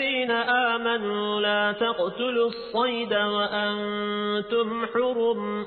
الذين آمنوا لا تقتلوا الصيد وأنتم حرم